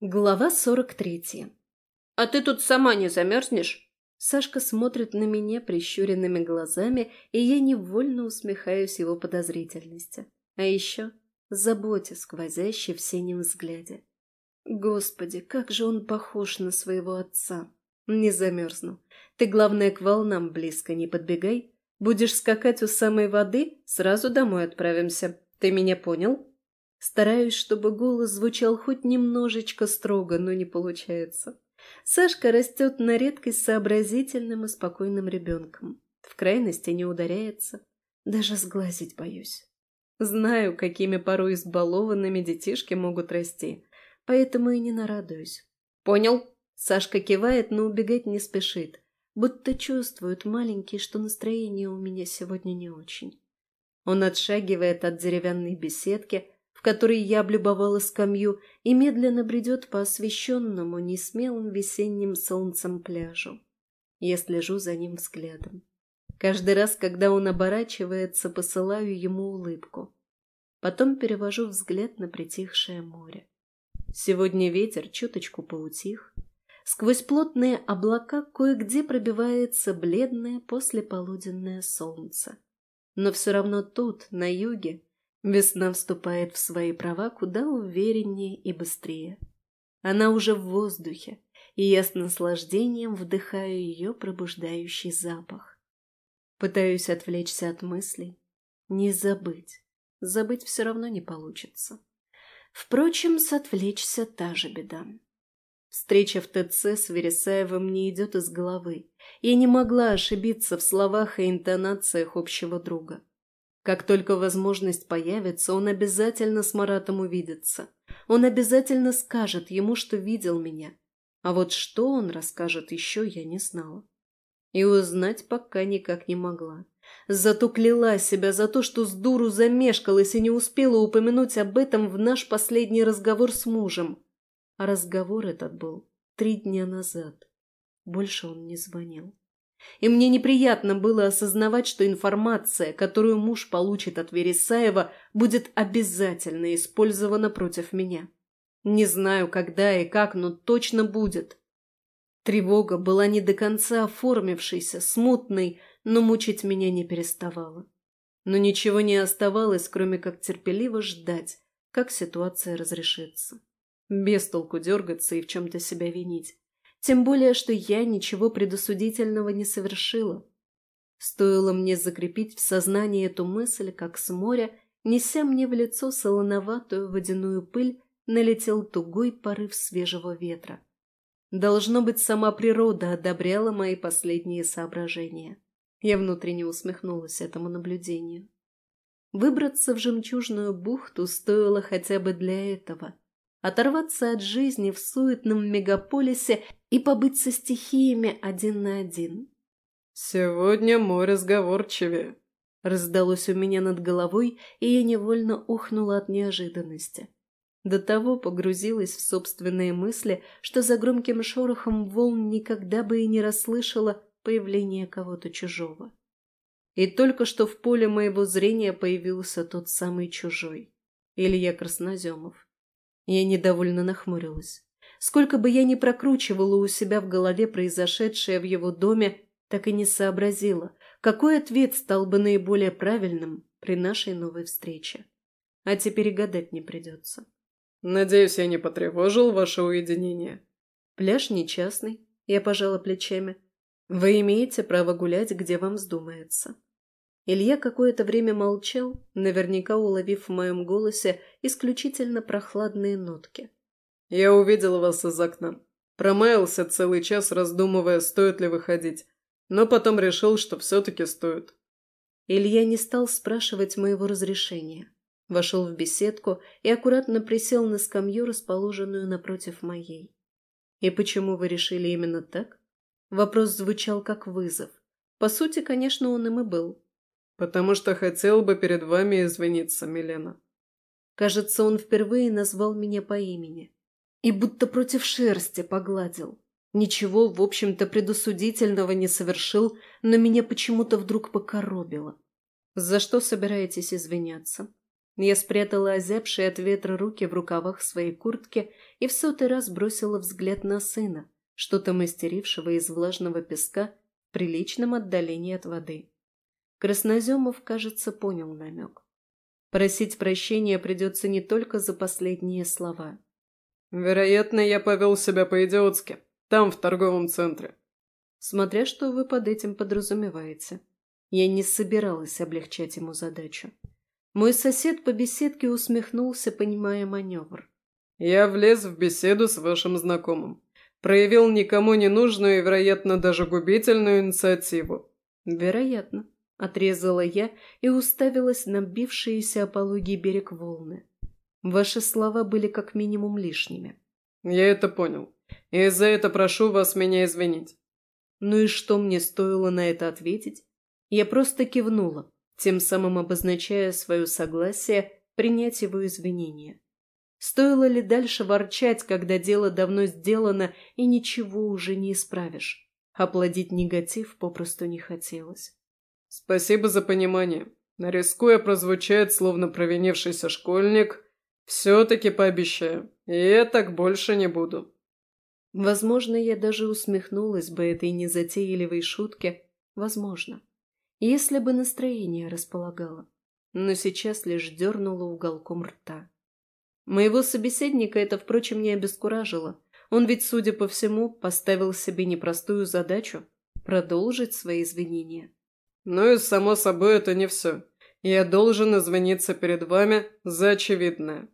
Глава сорок третья. «А ты тут сама не замерзнешь?» Сашка смотрит на меня прищуренными глазами, и я невольно усмехаюсь его подозрительности. А еще заботе, сквозящей в синем взгляде. Господи, как же он похож на своего отца. Не замерзну. Ты, главное, к волнам близко не подбегай. Будешь скакать у самой воды, сразу домой отправимся. Ты меня понял? Стараюсь, чтобы голос звучал хоть немножечко строго, но не получается. Сашка растет на редкость сообразительным и спокойным ребенком. В крайности не ударяется. Даже сглазить боюсь. Знаю, какими порой избалованными детишки могут расти, поэтому и не нарадуюсь. «Понял?» Сашка кивает, но убегать не спешит, будто чувствует маленький, что настроение у меня сегодня не очень. Он отшагивает от деревянной беседки, в которой я облюбовала скамью, и медленно бредет по освещенному несмелым весенним солнцем пляжу. Я слежу за ним взглядом. Каждый раз, когда он оборачивается, посылаю ему улыбку. Потом перевожу взгляд на притихшее море. Сегодня ветер чуточку поутих. Сквозь плотные облака кое-где пробивается бледное послеполуденное солнце. Но все равно тут, на юге, Весна вступает в свои права куда увереннее и быстрее. Она уже в воздухе, и я с наслаждением вдыхаю ее пробуждающий запах. Пытаюсь отвлечься от мыслей, не забыть. Забыть все равно не получится. Впрочем, с отвлечься та же беда. Встреча в ТЦ с Вересаевым не идет из головы. Я не могла ошибиться в словах и интонациях общего друга. Как только возможность появится, он обязательно с Маратом увидится. Он обязательно скажет ему, что видел меня. А вот что он расскажет еще, я не знала. И узнать пока никак не могла. Зато кляла себя за то, что с дуру замешкалась и не успела упомянуть об этом в наш последний разговор с мужем. А разговор этот был три дня назад. Больше он не звонил. И мне неприятно было осознавать, что информация, которую муж получит от Вересаева, будет обязательно использована против меня. Не знаю, когда и как, но точно будет. Тревога была не до конца оформившейся, смутной, но мучить меня не переставала. Но ничего не оставалось, кроме как терпеливо ждать, как ситуация разрешится. Без толку дергаться и в чем-то себя винить. Тем более, что я ничего предосудительного не совершила. Стоило мне закрепить в сознании эту мысль, как с моря, неся мне в лицо солоноватую водяную пыль, налетел тугой порыв свежего ветра. Должно быть, сама природа одобряла мои последние соображения. Я внутренне усмехнулась этому наблюдению. Выбраться в жемчужную бухту стоило хотя бы для этого — оторваться от жизни в суетном мегаполисе и побыть со стихиями один на один. «Сегодня море сговорчивее», — раздалось у меня над головой, и я невольно ухнула от неожиданности. До того погрузилась в собственные мысли, что за громким шорохом волн никогда бы и не расслышала появление кого-то чужого. И только что в поле моего зрения появился тот самый чужой, Илья Красноземов. Я недовольно нахмурилась. Сколько бы я ни прокручивала у себя в голове произошедшее в его доме, так и не сообразила, какой ответ стал бы наиболее правильным при нашей новой встрече. А теперь и гадать не придется. «Надеюсь, я не потревожил ваше уединение». «Пляж не частный», — я пожала плечами. «Вы имеете право гулять, где вам вздумается». Илья какое-то время молчал, наверняка уловив в моем голосе исключительно прохладные нотки. «Я увидел вас из окна. Промаялся целый час, раздумывая, стоит ли выходить, но потом решил, что все-таки стоит». Илья не стал спрашивать моего разрешения. Вошел в беседку и аккуратно присел на скамью, расположенную напротив моей. «И почему вы решили именно так?» Вопрос звучал как вызов. По сути, конечно, он им и был. «Потому что хотел бы перед вами извиниться, Милена». Кажется, он впервые назвал меня по имени. И будто против шерсти погладил. Ничего, в общем-то, предусудительного не совершил, но меня почему-то вдруг покоробило. «За что собираетесь извиняться?» Я спрятала озябшие от ветра руки в рукавах своей куртки и в сотый раз бросила взгляд на сына, что-то мастерившего из влажного песка в приличном отдалении от воды. Красноземов, кажется, понял намек. Просить прощения придется не только за последние слова. «Вероятно, я повел себя по-идиотски. Там, в торговом центре». Смотря что вы под этим подразумеваете. Я не собиралась облегчать ему задачу. Мой сосед по беседке усмехнулся, понимая маневр. «Я влез в беседу с вашим знакомым. Проявил никому не нужную и, вероятно, даже губительную инициативу». «Вероятно», — отрезала я и уставилась на бившиеся о пологий берег волны. «Ваши слова были как минимум лишними». «Я это понял. И за это прошу вас меня извинить». Ну и что мне стоило на это ответить? Я просто кивнула, тем самым обозначая свое согласие принять его извинения. Стоило ли дальше ворчать, когда дело давно сделано и ничего уже не исправишь? Оплодить негатив попросту не хотелось. «Спасибо за понимание. Рискуя прозвучать, словно провинившийся школьник, все-таки пообещаю, и я так больше не буду». Возможно, я даже усмехнулась бы этой незатейливой шутке. Возможно. Если бы настроение располагало. Но сейчас лишь дернула уголком рта. Моего собеседника это, впрочем, не обескуражило. Он ведь, судя по всему, поставил себе непростую задачу продолжить свои извинения. Ну и, само собой, это не все. Я должен извиниться перед вами за очевидное.